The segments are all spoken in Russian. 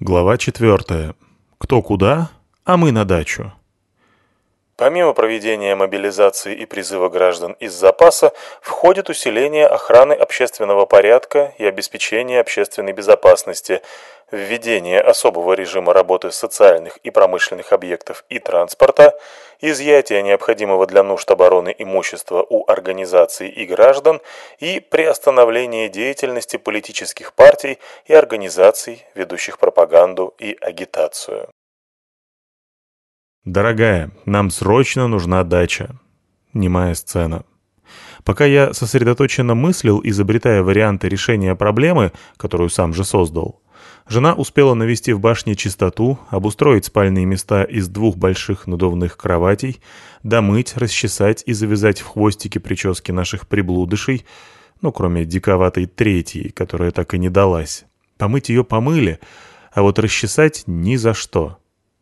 Глава 4. Кто куда, а мы на дачу. Помимо проведения мобилизации и призыва граждан из запаса, входит усиление охраны общественного порядка и обеспечение общественной безопасности, введение особого режима работы социальных и промышленных объектов и транспорта, изъятие необходимого для нужд обороны имущества у организаций и граждан и приостановление деятельности политических партий и организаций, ведущих пропаганду и агитацию. «Дорогая, нам срочно нужна дача». Немая сцена. Пока я сосредоточенно мыслил, изобретая варианты решения проблемы, которую сам же создал, жена успела навести в башне чистоту, обустроить спальные места из двух больших надувных кроватей, домыть, расчесать и завязать в хвостики прически наших приблудышей, ну, кроме диковатой третьей, которая так и не далась. Помыть ее помыли, а вот расчесать ни за что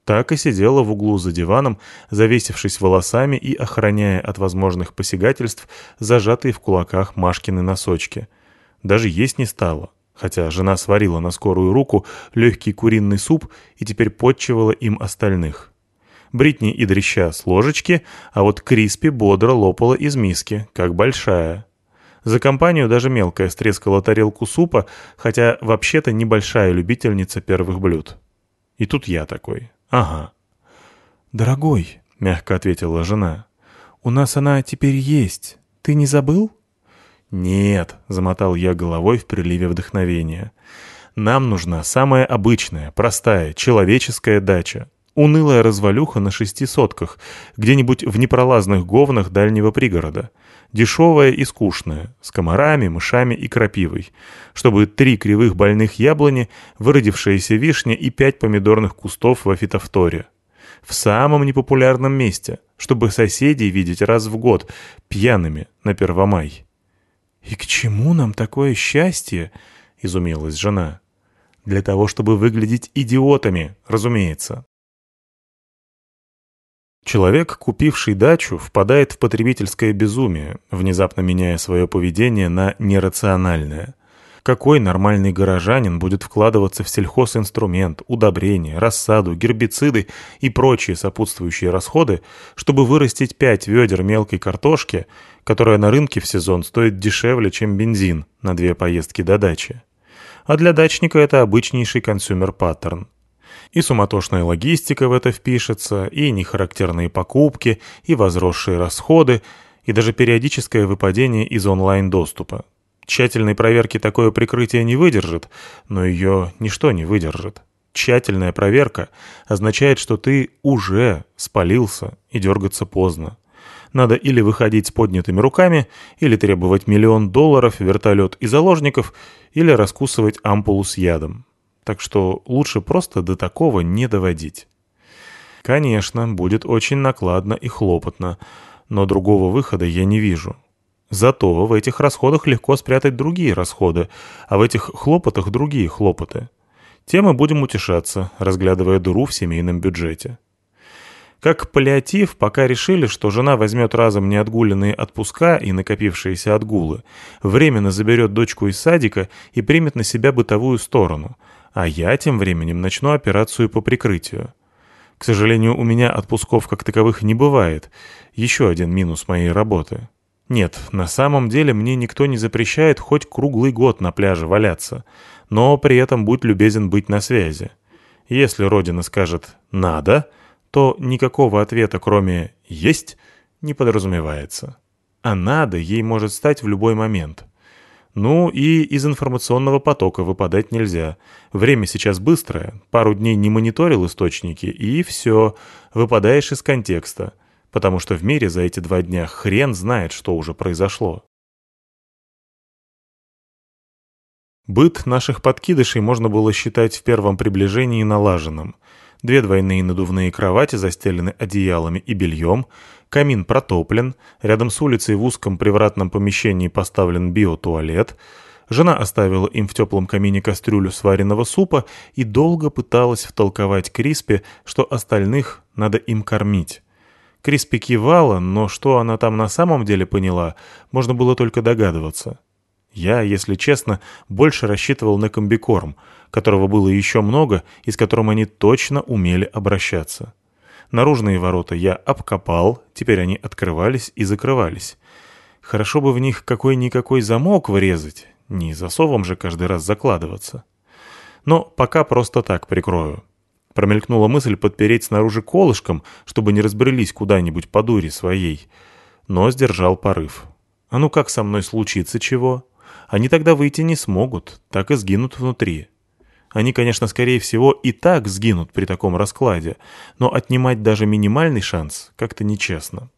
так и сидела в углу за диваном, завесившись волосами и охраняя от возможных посягательств зажатые в кулаках Машкины носочки. Даже есть не стала, хотя жена сварила на скорую руку легкий куриный суп и теперь подчивала им остальных. Бритни и дреща с ложечки, а вот Криспи бодро лопала из миски, как большая. За компанию даже мелкая стрескала тарелку супа, хотя вообще-то небольшая любительница первых блюд. И тут я такой, «Ага». «Дорогой», — мягко ответила жена, — «у нас она теперь есть. Ты не забыл?» «Нет», — замотал я головой в приливе вдохновения. «Нам нужна самая обычная, простая, человеческая дача. Унылая развалюха на шести сотках, где-нибудь в непролазных говнах дальнего пригорода. Дешевая и скучная, с комарами, мышами и крапивой. Чтобы три кривых больных яблони, выродившиеся вишня и пять помидорных кустов в фитофторе. В самом непопулярном месте, чтобы соседей видеть раз в год, пьяными на Первомай. «И к чему нам такое счастье?» — изумилась жена. «Для того, чтобы выглядеть идиотами, разумеется». Человек, купивший дачу, впадает в потребительское безумие, внезапно меняя свое поведение на нерациональное. Какой нормальный горожанин будет вкладываться в сельхозинструмент, удобрения, рассаду, гербициды и прочие сопутствующие расходы, чтобы вырастить пять ведер мелкой картошки, которая на рынке в сезон стоит дешевле, чем бензин на две поездки до дачи? А для дачника это обычнейший consumer pattern. И суматошная логистика в это впишется, и нехарактерные покупки, и возросшие расходы, и даже периодическое выпадение из онлайн-доступа. Тщательной проверки такое прикрытие не выдержит, но ее ничто не выдержит. Тщательная проверка означает, что ты уже спалился и дергаться поздно. Надо или выходить с поднятыми руками, или требовать миллион долларов, вертолет и заложников, или раскусывать ампулу с ядом так что лучше просто до такого не доводить. Конечно, будет очень накладно и хлопотно, но другого выхода я не вижу. Зато в этих расходах легко спрятать другие расходы, а в этих хлопотах другие хлопоты. Тем мы будем утешаться, разглядывая дыру в семейном бюджете. Как паллиатив, пока решили, что жена возьмет разом неотгуленные отпуска и накопившиеся отгулы, временно заберет дочку из садика и примет на себя бытовую сторону, а я тем временем начну операцию по прикрытию. К сожалению, у меня отпусков как таковых не бывает. Еще один минус моей работы. Нет, на самом деле мне никто не запрещает хоть круглый год на пляже валяться, но при этом будь любезен быть на связи. Если Родина скажет «надо», то никакого ответа, кроме «есть», не подразумевается. А «надо» ей может стать в любой момент. Ну и из информационного потока выпадать нельзя. Время сейчас быстрое, пару дней не мониторил источники, и все, выпадаешь из контекста. Потому что в мире за эти два дня хрен знает, что уже произошло. Быт наших подкидышей можно было считать в первом приближении налаженным. Две двойные надувные кровати застелены одеялами и бельем, камин протоплен, рядом с улицей в узком привратном помещении поставлен биотуалет. Жена оставила им в теплом камине кастрюлю сваренного супа и долго пыталась втолковать Криспи, что остальных надо им кормить. Криспи кивала, но что она там на самом деле поняла, можно было только догадываться. Я, если честно, больше рассчитывал на комбикорм, которого было еще много и с которым они точно умели обращаться. Наружные ворота я обкопал, теперь они открывались и закрывались. Хорошо бы в них какой-никакой замок врезать, не засовом же каждый раз закладываться. Но пока просто так прикрою. Промелькнула мысль подпереть снаружи колышком, чтобы не разбрелись куда-нибудь по дуре своей. Но сдержал порыв. А ну как со мной случится чего? Они тогда выйти не смогут, так и сгинут внутри. Они, конечно, скорее всего, и так сгинут при таком раскладе, но отнимать даже минимальный шанс как-то нечестно.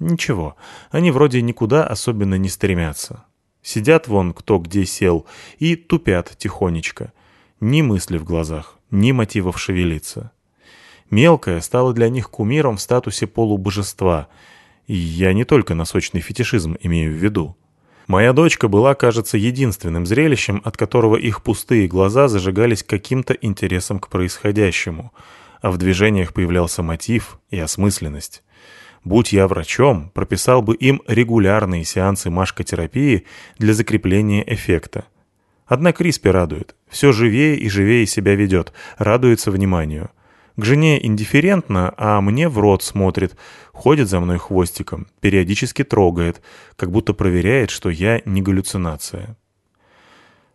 Ничего, они вроде никуда особенно не стремятся. Сидят вон кто где сел и тупят тихонечко. Ни мысли в глазах, ни мотивов шевелиться. Мелкая стала для них кумиром в статусе полубожества, и я не только носочный фетишизм имею в виду. Моя дочка была, кажется, единственным зрелищем, от которого их пустые глаза зажигались каким-то интересом к происходящему, а в движениях появлялся мотив и осмысленность. Будь я врачом, прописал бы им регулярные сеансы машкотерапии для закрепления эффекта. Однако Криспи радует. Все живее и живее себя ведет, радуется вниманию. К жене индифферентно, а мне в рот смотрит, ходит за мной хвостиком, периодически трогает, как будто проверяет, что я не галлюцинация.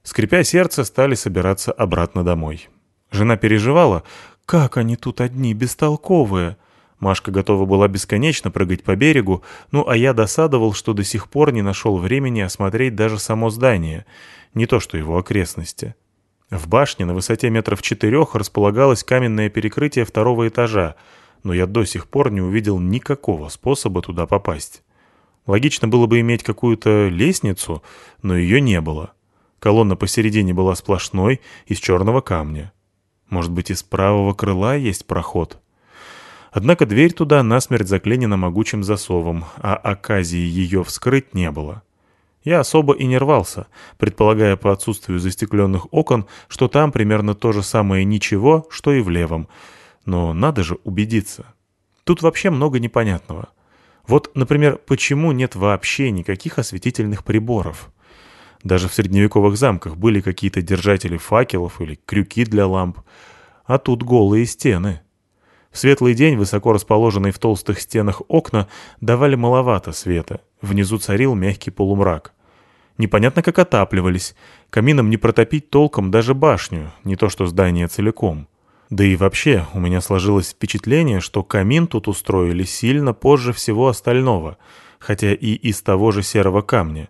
Скрипя сердце, стали собираться обратно домой. Жена переживала, как они тут одни, бестолковые. Машка готова была бесконечно прыгать по берегу, ну а я досадовал, что до сих пор не нашел времени осмотреть даже само здание, не то что его окрестности. В башне на высоте метров четырех располагалось каменное перекрытие второго этажа, но я до сих пор не увидел никакого способа туда попасть. Логично было бы иметь какую-то лестницу, но ее не было. Колонна посередине была сплошной, из черного камня. Может быть, из правого крыла есть проход? Однако дверь туда насмерть заклинена могучим засовом, а оказии ее вскрыть не было. Я особо и не рвался, предполагая по отсутствию застекленных окон, что там примерно то же самое ничего, что и в левом. Но надо же убедиться. Тут вообще много непонятного. Вот, например, почему нет вообще никаких осветительных приборов? Даже в средневековых замках были какие-то держатели факелов или крюки для ламп. А тут голые стены. В светлый день высоко расположенные в толстых стенах окна давали маловато света. Внизу царил мягкий полумрак. Непонятно, как отапливались. Камином не протопить толком даже башню, не то что здание целиком. Да и вообще, у меня сложилось впечатление, что камин тут устроили сильно позже всего остального, хотя и из того же серого камня.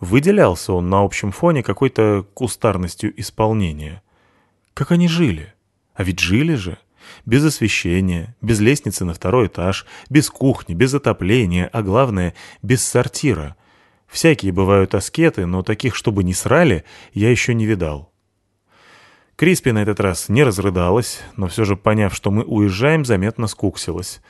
Выделялся он на общем фоне какой-то кустарностью исполнения. Как они жили? А ведь жили же. Без освещения, без лестницы на второй этаж, без кухни, без отопления, а главное, без сортира. Всякие бывают аскеты, но таких, чтобы не срали, я еще не видал. Криспи на этот раз не разрыдалась, но все же, поняв, что мы уезжаем, заметно скуксилась.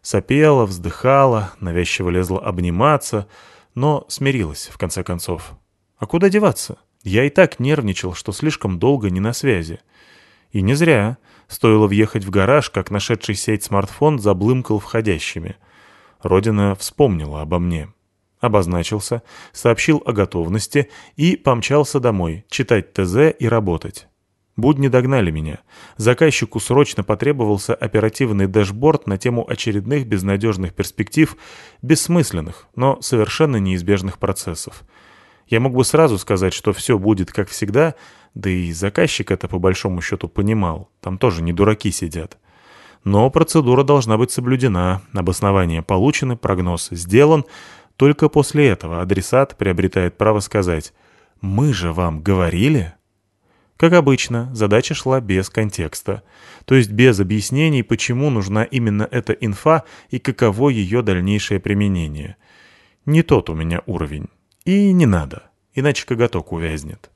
Сопела, вздыхала, навязчиво лезла обниматься, но смирилась, в конце концов. А куда деваться? Я и так нервничал, что слишком долго не на связи. И не зря. Стоило въехать в гараж, как нашедший сеть смартфон заблымкал входящими. Родина вспомнила обо мне. Обозначился, сообщил о готовности и помчался домой, читать ТЗ и работать. Будни догнали меня. Заказчику срочно потребовался оперативный дэшборд на тему очередных безнадежных перспектив, бессмысленных, но совершенно неизбежных процессов. Я мог бы сразу сказать, что все будет как всегда, да и заказчик это по большому счету понимал, там тоже не дураки сидят. Но процедура должна быть соблюдена, обоснования получены, прогноз сделан. Только после этого адресат приобретает право сказать «Мы же вам говорили?» Как обычно, задача шла без контекста, то есть без объяснений, почему нужна именно эта инфа и каково ее дальнейшее применение. Не тот у меня уровень. И не надо, иначе коготок увязнет.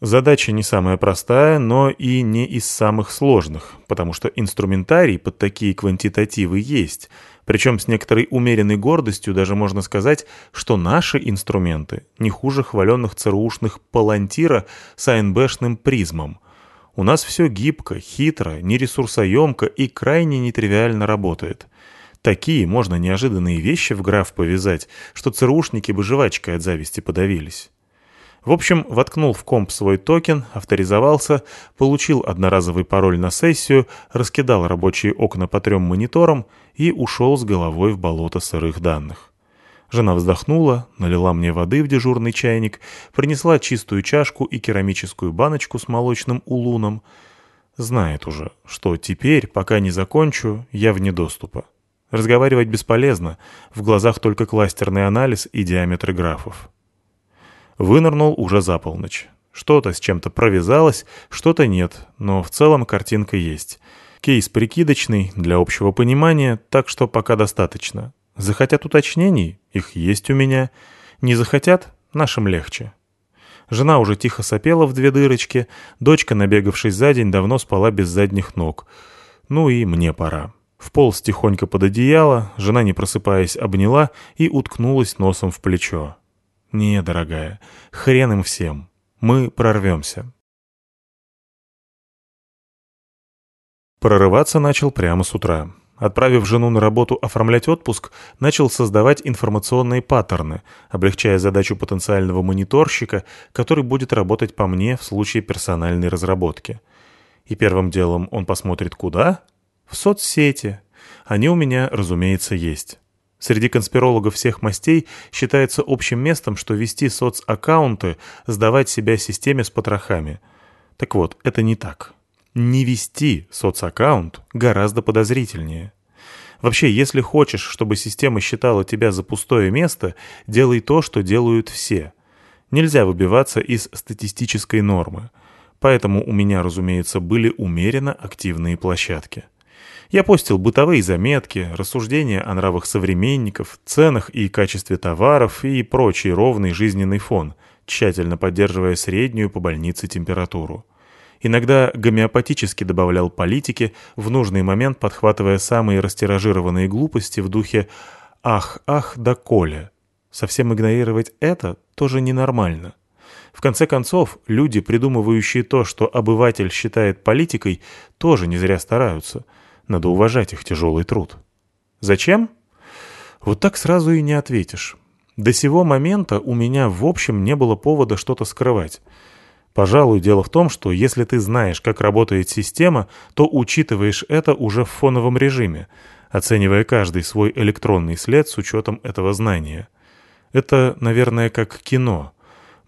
Задача не самая простая, но и не из самых сложных, потому что инструментарий под такие квантитативы есть. Причем с некоторой умеренной гордостью даже можно сказать, что наши инструменты не хуже хваленных ЦРУшных «Палантира» с АНБшным призмом. У нас все гибко, хитро, нересурсоемко и крайне нетривиально работает. Такие можно неожиданные вещи в граф повязать, что ЦРУшники бы жвачкой от зависти подавились. В общем, воткнул в комп свой токен, авторизовался, получил одноразовый пароль на сессию, раскидал рабочие окна по трем мониторам и ушел с головой в болото сырых данных. Жена вздохнула, налила мне воды в дежурный чайник, принесла чистую чашку и керамическую баночку с молочным улуном. Знает уже, что теперь, пока не закончу, я вне доступа. Разговаривать бесполезно, в глазах только кластерный анализ и диаметры графов. Вынырнул уже за полночь. Что-то с чем-то провязалось, что-то нет, но в целом картинка есть. Кейс прикидочный, для общего понимания, так что пока достаточно. Захотят уточнений? Их есть у меня. Не захотят? Нашим легче. Жена уже тихо сопела в две дырочки, дочка, набегавшись за день, давно спала без задних ног. Ну и мне пора. Вполз тихонько под одеяло, жена, не просыпаясь, обняла и уткнулась носом в плечо. «Не, дорогая, хрен им всем. Мы прорвемся». Прорываться начал прямо с утра. Отправив жену на работу оформлять отпуск, начал создавать информационные паттерны, облегчая задачу потенциального мониторщика, который будет работать по мне в случае персональной разработки. И первым делом он посмотрит куда? В соцсети. Они у меня, разумеется, есть. Среди конспирологов всех мастей считается общим местом, что вести соцаккаунты, сдавать себя системе с потрохами. Так вот, это не так. Не вести соцаккаунт гораздо подозрительнее. Вообще, если хочешь, чтобы система считала тебя за пустое место, делай то, что делают все. Нельзя выбиваться из статистической нормы. Поэтому у меня, разумеется, были умеренно активные площадки. Я постил бытовые заметки, рассуждения о нравах современников, ценах и качестве товаров и прочий ровный жизненный фон, тщательно поддерживая среднюю по больнице температуру. Иногда гомеопатически добавлял политики, в нужный момент подхватывая самые растиражированные глупости в духе «ах, ах, да Коля». Совсем игнорировать это тоже ненормально. В конце концов, люди, придумывающие то, что обыватель считает политикой, тоже не зря стараются – надо уважать их тяжелый труд. Зачем? Вот так сразу и не ответишь. До сего момента у меня в общем не было повода что-то скрывать. Пожалуй, дело в том, что если ты знаешь, как работает система, то учитываешь это уже в фоновом режиме, оценивая каждый свой электронный след с учетом этого знания. Это, наверное, как кино.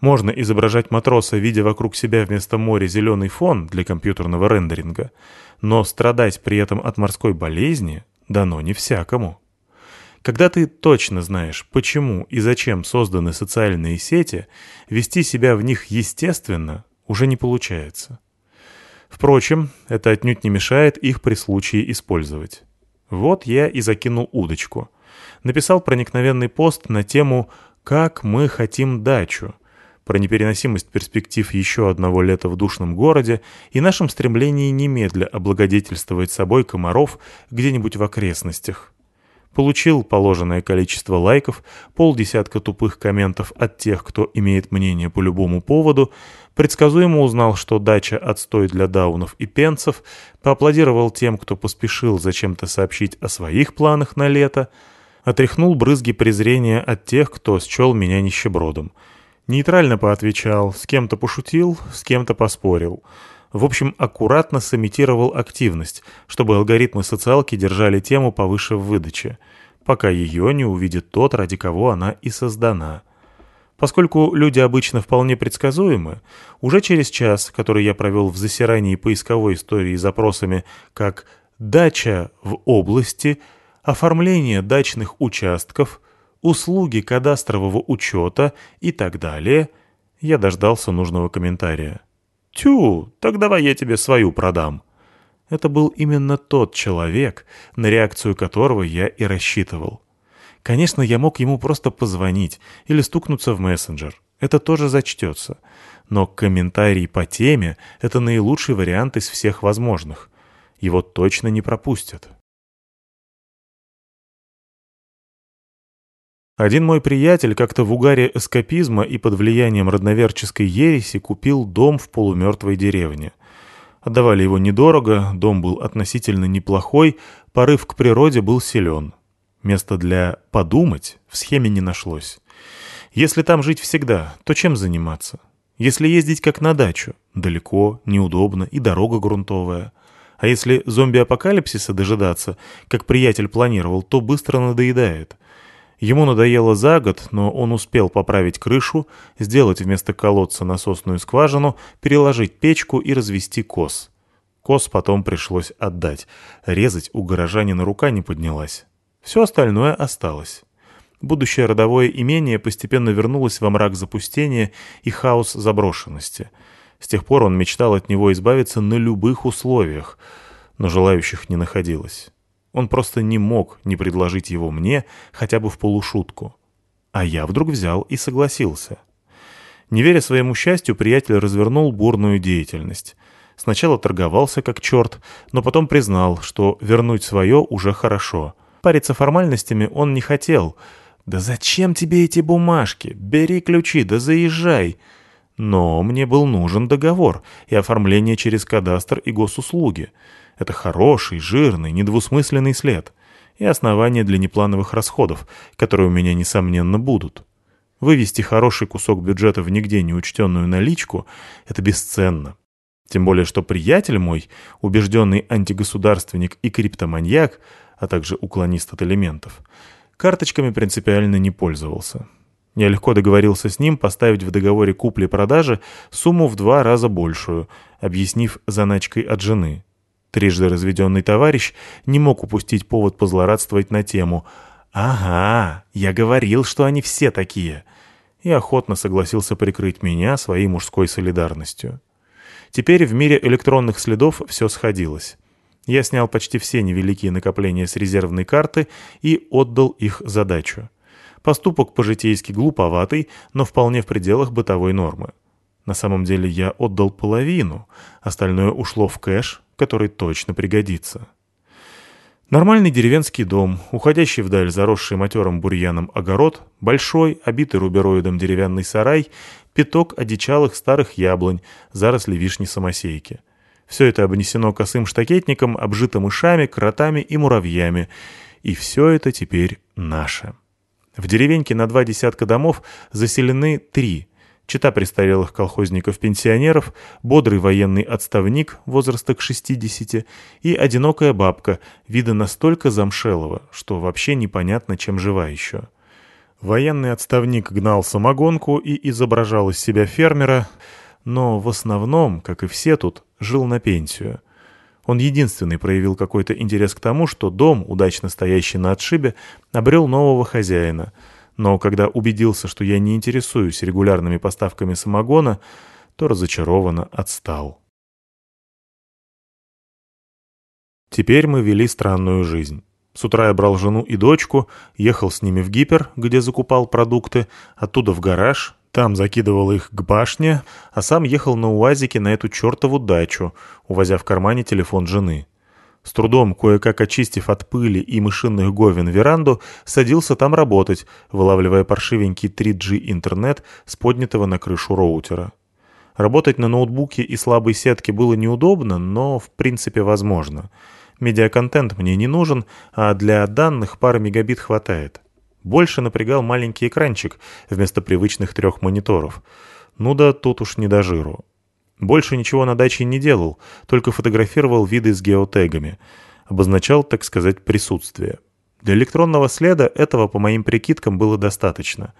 Можно изображать матроса, видя вокруг себя вместо моря зеленый фон для компьютерного рендеринга — но страдать при этом от морской болезни дано не всякому. Когда ты точно знаешь, почему и зачем созданы социальные сети, вести себя в них естественно уже не получается. Впрочем, это отнюдь не мешает их при случае использовать. Вот я и закинул удочку. Написал проникновенный пост на тему «Как мы хотим дачу», про непереносимость перспектив еще одного лета в душном городе и нашем стремлении немедля облагодетельствовать собой комаров где-нибудь в окрестностях. Получил положенное количество лайков, полдесятка тупых комментов от тех, кто имеет мнение по любому поводу, предсказуемо узнал, что дача отстой для даунов и пенцев, поаплодировал тем, кто поспешил зачем-то сообщить о своих планах на лето, отряхнул брызги презрения от тех, кто счел меня нищебродом — Нейтрально поотвечал, с кем-то пошутил, с кем-то поспорил. В общем, аккуратно сымитировал активность, чтобы алгоритмы социалки держали тему повыше в выдаче, пока ее не увидит тот, ради кого она и создана. Поскольку люди обычно вполне предсказуемы, уже через час, который я провел в засирании поисковой истории запросами как «дача в области», «оформление дачных участков», услуги кадастрового учета и так далее, я дождался нужного комментария. «Тю, так давай я тебе свою продам». Это был именно тот человек, на реакцию которого я и рассчитывал. Конечно, я мог ему просто позвонить или стукнуться в мессенджер. Это тоже зачтется. Но комментарий по теме — это наилучший вариант из всех возможных. Его точно не пропустят. Один мой приятель как-то в угаре эскапизма и под влиянием родноверческой ереси купил дом в полумертвой деревне. Отдавали его недорого, дом был относительно неплохой, порыв к природе был силен. Места для «подумать» в схеме не нашлось. Если там жить всегда, то чем заниматься? Если ездить как на дачу, далеко, неудобно и дорога грунтовая. А если зомби-апокалипсиса дожидаться, как приятель планировал, то быстро надоедает. Ему надоело за год, но он успел поправить крышу, сделать вместо колодца насосную скважину, переложить печку и развести кос. Кос потом пришлось отдать. Резать у горожанина рука не поднялась. Все остальное осталось. Будущее родовое имение постепенно вернулось во мрак запустения и хаос заброшенности. С тех пор он мечтал от него избавиться на любых условиях, но желающих не находилось. Он просто не мог не предложить его мне хотя бы в полушутку. А я вдруг взял и согласился. Не веря своему счастью, приятель развернул бурную деятельность. Сначала торговался как черт, но потом признал, что вернуть свое уже хорошо. Париться формальностями он не хотел. «Да зачем тебе эти бумажки? Бери ключи, да заезжай!» Но мне был нужен договор и оформление через кадастр и госуслуги. Это хороший, жирный, недвусмысленный след. И основание для неплановых расходов, которые у меня, несомненно, будут. Вывести хороший кусок бюджета в нигде не учтенную наличку – это бесценно. Тем более, что приятель мой, убежденный антигосударственник и криптоманьяк, а также уклонист от элементов, карточками принципиально не пользовался. Я легко договорился с ним поставить в договоре купли-продажи сумму в два раза большую, объяснив заначкой от жены – Трижды разведенный товарищ не мог упустить повод позлорадствовать на тему «Ага, я говорил, что они все такие», и охотно согласился прикрыть меня своей мужской солидарностью. Теперь в мире электронных следов все сходилось. Я снял почти все невеликие накопления с резервной карты и отдал их задачу. Поступок по-житейски глуповатый, но вполне в пределах бытовой нормы. На самом деле я отдал половину, остальное ушло в кэш, который точно пригодится. Нормальный деревенский дом, уходящий вдаль заросший матерым бурьяном огород, большой, обитый рубероидом деревянный сарай, пяток одичалых старых яблонь, заросли вишни-самосейки. Все это обнесено косым штакетником, обжито мышами, кротами и муравьями. И все это теперь наше. В деревеньке на два десятка домов заселены три – чита престарелых колхозников-пенсионеров, бодрый военный отставник возраста к 60 и одинокая бабка, вида настолько замшелого, что вообще непонятно, чем жива еще. Военный отставник гнал самогонку и изображал из себя фермера, но в основном, как и все тут, жил на пенсию. Он единственный проявил какой-то интерес к тому, что дом, удачно стоящий на отшибе, обрел нового хозяина — но когда убедился, что я не интересуюсь регулярными поставками самогона, то разочарованно отстал. Теперь мы вели странную жизнь. С утра я брал жену и дочку, ехал с ними в гипер, где закупал продукты, оттуда в гараж, там закидывал их к башне, а сам ехал на УАЗике на эту чертову дачу, увозя в кармане телефон жены. С трудом, кое-как очистив от пыли и мышиных говен веранду, садился там работать, вылавливая паршивенький 3G интернет с поднятого на крышу роутера. Работать на ноутбуке и слабой сетке было неудобно, но в принципе возможно. Медиаконтент мне не нужен, а для данных пары мегабит хватает. Больше напрягал маленький экранчик вместо привычных трех мониторов. Ну да тут уж не до жиру. Больше ничего на даче не делал, только фотографировал виды с геотегами. Обозначал, так сказать, присутствие. Для электронного следа этого, по моим прикидкам, было достаточно.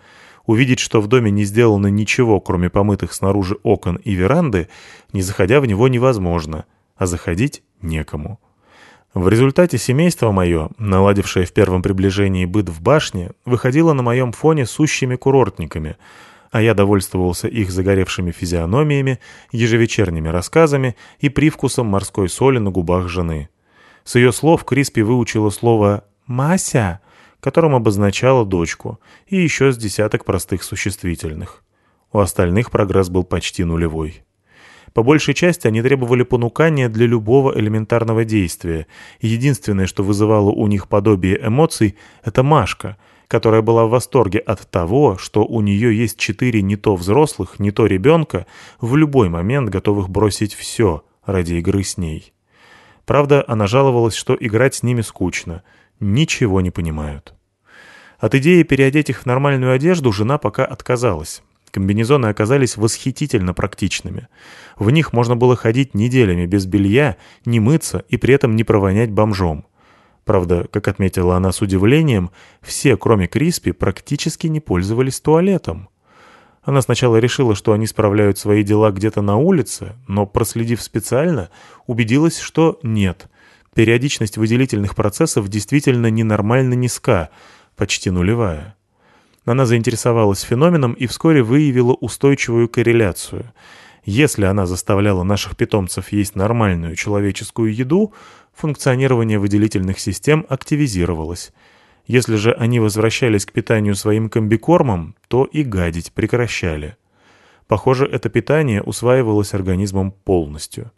Увидеть, что в доме не сделано ничего, кроме помытых снаружи окон и веранды, не заходя в него невозможно, а заходить некому. В результате семейство мое, наладившее в первом приближении быт в башне, выходило на моем фоне сущими курортниками — а я довольствовался их загоревшими физиономиями, ежевечерними рассказами и привкусом морской соли на губах жены. С ее слов Криспи выучила слово «Мася», которым обозначала дочку, и еще с десяток простых существительных. У остальных прогресс был почти нулевой. По большей части они требовали понукания для любого элементарного действия, и единственное, что вызывало у них подобие эмоций, это Машка — которая была в восторге от того, что у нее есть четыре не то взрослых, не то ребенка, в любой момент готовых бросить все ради игры с ней. Правда, она жаловалась, что играть с ними скучно, ничего не понимают. От идеи переодеть их в нормальную одежду жена пока отказалась. Комбинезоны оказались восхитительно практичными. В них можно было ходить неделями без белья, не мыться и при этом не провонять бомжом. Правда, как отметила она с удивлением, все, кроме Криспи, практически не пользовались туалетом. Она сначала решила, что они справляют свои дела где-то на улице, но, проследив специально, убедилась, что нет. Периодичность выделительных процессов действительно ненормально низка, почти нулевая. Она заинтересовалась феноменом и вскоре выявила устойчивую корреляцию. Если она заставляла наших питомцев есть нормальную человеческую еду, функционирование выделительных систем активизировалось. Если же они возвращались к питанию своим комбикормом, то и гадить прекращали. Похоже, это питание усваивалось организмом полностью.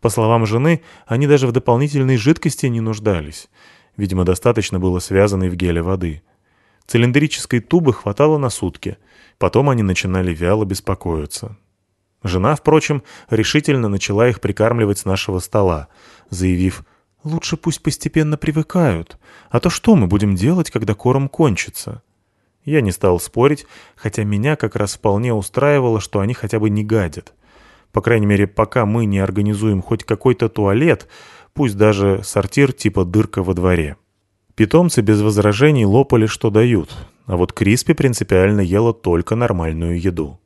По словам жены, они даже в дополнительной жидкости не нуждались. Видимо, достаточно было связанной в геле воды. Цилиндрической тубы хватало на сутки. Потом они начинали вяло беспокоиться. Жена, впрочем, решительно начала их прикармливать с нашего стола, заявив Лучше пусть постепенно привыкают. А то что мы будем делать, когда корм кончится? Я не стал спорить, хотя меня как раз вполне устраивало, что они хотя бы не гадят. По крайней мере, пока мы не организуем хоть какой-то туалет, пусть даже сортир типа дырка во дворе. Питомцы без возражений лопали, что дают, а вот Криспи принципиально ела только нормальную еду.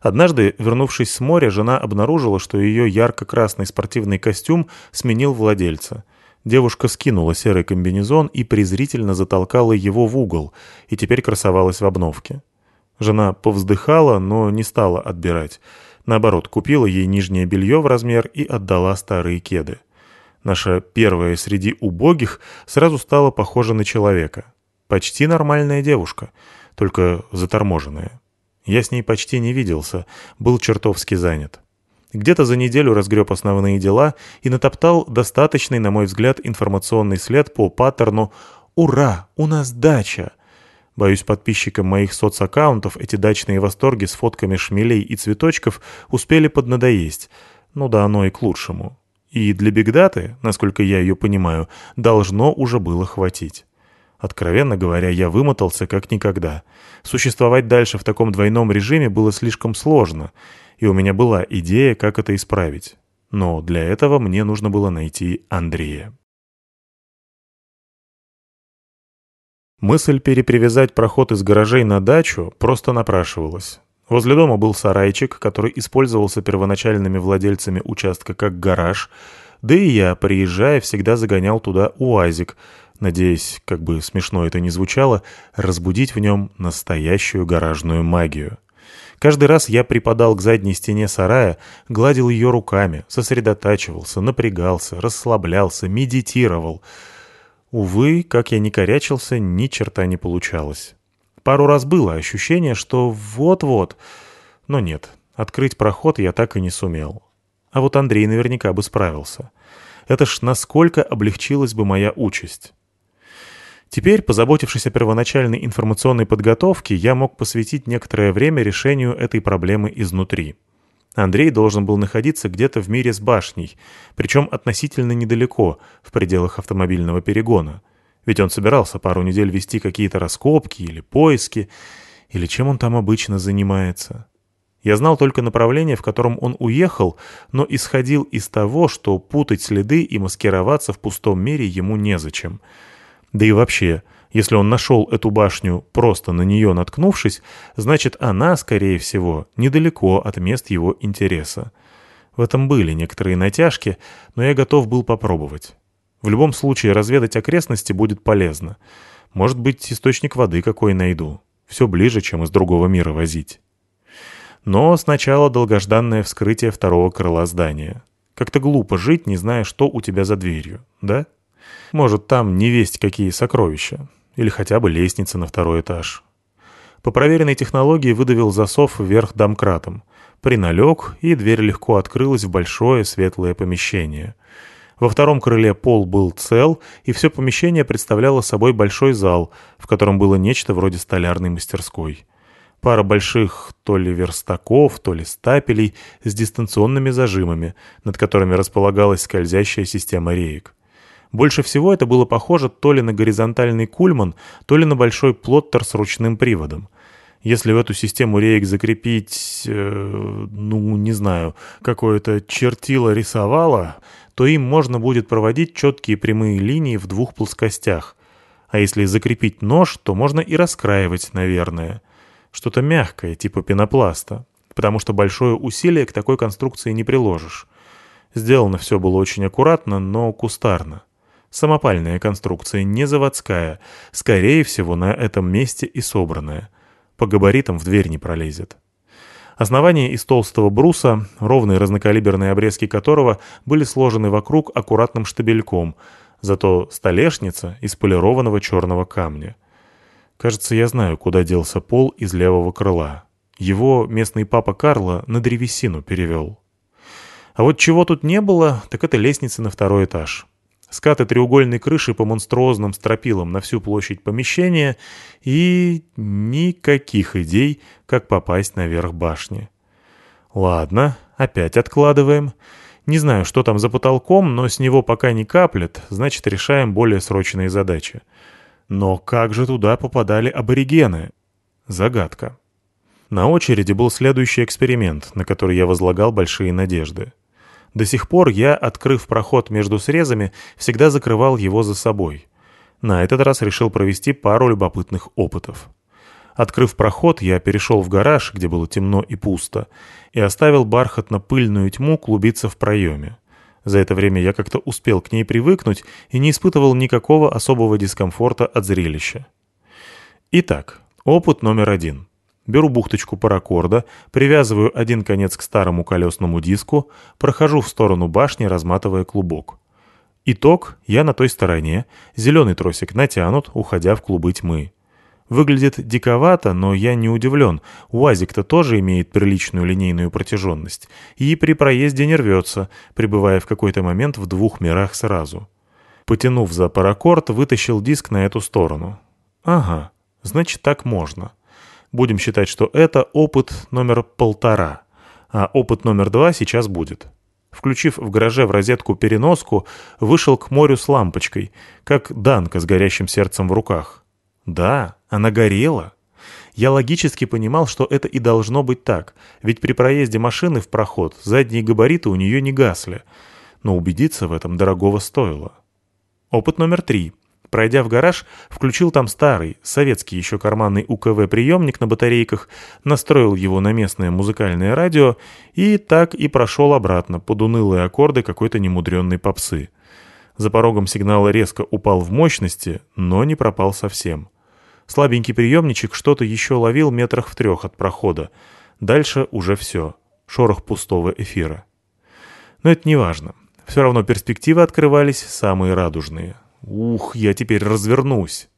Однажды, вернувшись с моря, жена обнаружила, что ее ярко-красный спортивный костюм сменил владельца. Девушка скинула серый комбинезон и презрительно затолкала его в угол, и теперь красовалась в обновке. Жена повздыхала, но не стала отбирать. Наоборот, купила ей нижнее белье в размер и отдала старые кеды. Наша первая среди убогих сразу стала похожа на человека. Почти нормальная девушка, только заторможенная. Я с ней почти не виделся, был чертовски занят. Где-то за неделю разгреб основные дела и натоптал достаточный, на мой взгляд, информационный след по паттерну «Ура! У нас дача!». Боюсь, подписчикам моих соцаккаунтов эти дачные восторги с фотками шмелей и цветочков успели поднадоесть. Ну да, оно и к лучшему. И для бигдаты, насколько я ее понимаю, должно уже было хватить. Откровенно говоря, я вымотался как никогда. Существовать дальше в таком двойном режиме было слишком сложно, и у меня была идея, как это исправить. Но для этого мне нужно было найти Андрея. Мысль перепривязать проход из гаражей на дачу просто напрашивалась. Возле дома был сарайчик, который использовался первоначальными владельцами участка как гараж, да и я, приезжая, всегда загонял туда УАЗик, надеясь, как бы смешно это ни звучало, разбудить в нем настоящую гаражную магию. Каждый раз я припадал к задней стене сарая, гладил ее руками, сосредотачивался, напрягался, расслаблялся, медитировал. Увы, как я ни корячился, ни черта не получалось. Пару раз было ощущение, что вот-вот... Но нет, открыть проход я так и не сумел. А вот Андрей наверняка бы справился. Это ж насколько облегчилась бы моя участь. Теперь, позаботившись о первоначальной информационной подготовке, я мог посвятить некоторое время решению этой проблемы изнутри. Андрей должен был находиться где-то в мире с башней, причем относительно недалеко, в пределах автомобильного перегона. Ведь он собирался пару недель вести какие-то раскопки или поиски, или чем он там обычно занимается. Я знал только направление, в котором он уехал, но исходил из того, что путать следы и маскироваться в пустом мире ему незачем — да и вообще, если он нашел эту башню, просто на нее наткнувшись, значит она, скорее всего, недалеко от мест его интереса. В этом были некоторые натяжки, но я готов был попробовать. В любом случае разведать окрестности будет полезно. Может быть, источник воды какой найду. Все ближе, чем из другого мира возить. Но сначала долгожданное вскрытие второго крыла здания. Как-то глупо жить, не зная, что у тебя за дверью, да? Может, там не весть какие сокровища. Или хотя бы лестница на второй этаж. По проверенной технологии выдавил засов вверх домкратом. Приналег, и дверь легко открылась в большое светлое помещение. Во втором крыле пол был цел, и все помещение представляло собой большой зал, в котором было нечто вроде столярной мастерской. Пара больших то ли верстаков, то ли стапелей с дистанционными зажимами, над которыми располагалась скользящая система реек. Больше всего это было похоже то ли на горизонтальный кульман, то ли на большой плоттер с ручным приводом. Если в эту систему рейк закрепить, э, ну, не знаю, какое-то чертило-рисовало, то им можно будет проводить четкие прямые линии в двух плоскостях. А если закрепить нож, то можно и раскраивать, наверное. Что-то мягкое, типа пенопласта, потому что большое усилие к такой конструкции не приложишь. Сделано все было очень аккуратно, но кустарно. Самопальная конструкция, не заводская, скорее всего, на этом месте и собранная. По габаритам в дверь не пролезет. Основание из толстого бруса, ровные разнокалиберные обрезки которого были сложены вокруг аккуратным штабельком, зато столешница из полированного черного камня. Кажется, я знаю, куда делся пол из левого крыла. Его местный папа Карло на древесину перевел. А вот чего тут не было, так это лестницы на второй этаж. Скаты треугольной крыши по монструозным стропилам на всю площадь помещения и никаких идей, как попасть наверх башни. Ладно, опять откладываем. Не знаю, что там за потолком, но с него пока не каплет, значит, решаем более срочные задачи. Но как же туда попадали аборигены? Загадка. На очереди был следующий эксперимент, на который я возлагал большие надежды. До сих пор я, открыв проход между срезами, всегда закрывал его за собой. На этот раз решил провести пару любопытных опытов. Открыв проход, я перешел в гараж, где было темно и пусто, и оставил бархатно-пыльную тьму клубиться в проеме. За это время я как-то успел к ней привыкнуть и не испытывал никакого особого дискомфорта от зрелища. Итак, опыт номер один. Беру бухточку паракорда, привязываю один конец к старому колесному диску, прохожу в сторону башни, разматывая клубок. Итог, я на той стороне, зеленый тросик натянут, уходя в клубы тьмы. Выглядит диковато, но я не удивлен. УАЗик-то тоже имеет приличную линейную протяженность. И при проезде не рвется, пребывая в какой-то момент в двух мирах сразу. Потянув за паракорд, вытащил диск на эту сторону. Ага, значит так можно. Будем считать, что это опыт номер полтора, а опыт номер два сейчас будет. Включив в гараже в розетку переноску, вышел к морю с лампочкой, как Данка с горящим сердцем в руках. Да, она горела. Я логически понимал, что это и должно быть так, ведь при проезде машины в проход задние габариты у нее не гасли. Но убедиться в этом дорогого стоило. Опыт номер три — Пройдя в гараж, включил там старый, советский еще карманный УКВ-приемник на батарейках, настроил его на местное музыкальное радио и так и прошел обратно под унылые аккорды какой-то немудренной попсы. За порогом сигнала резко упал в мощности, но не пропал совсем. Слабенький приемничек что-то еще ловил метрах в трех от прохода. Дальше уже все. Шорох пустого эфира. Но это не важно. Все равно перспективы открывались самые радужные. Ух, я теперь развернусь.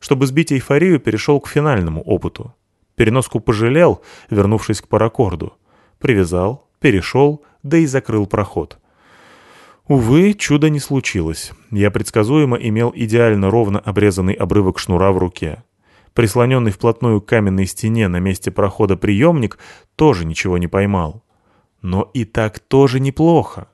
Чтобы сбить эйфорию, перешел к финальному опыту. Переноску пожалел, вернувшись к паракорду. Привязал, перешел, да и закрыл проход. Увы, чуда не случилось. Я предсказуемо имел идеально ровно обрезанный обрывок шнура в руке. Прислоненный вплотную к каменной стене на месте прохода приемник тоже ничего не поймал. Но и так тоже неплохо.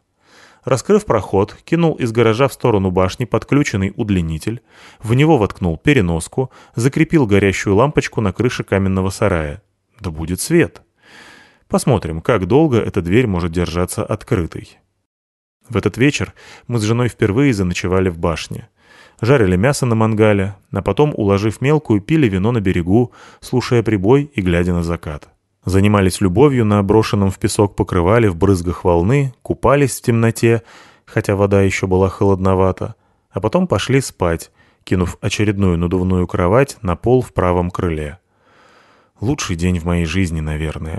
Раскрыв проход, кинул из гаража в сторону башни подключенный удлинитель, в него воткнул переноску, закрепил горящую лампочку на крыше каменного сарая. Да будет свет. Посмотрим, как долго эта дверь может держаться открытой. В этот вечер мы с женой впервые заночевали в башне. Жарили мясо на мангале, а потом, уложив мелкую, пили вино на берегу, слушая прибой и глядя на закат. Занимались любовью на брошенном в песок покрывале в брызгах волны, купались в темноте, хотя вода еще была холодновата, а потом пошли спать, кинув очередную надувную кровать на пол в правом крыле. Лучший день в моей жизни, наверное.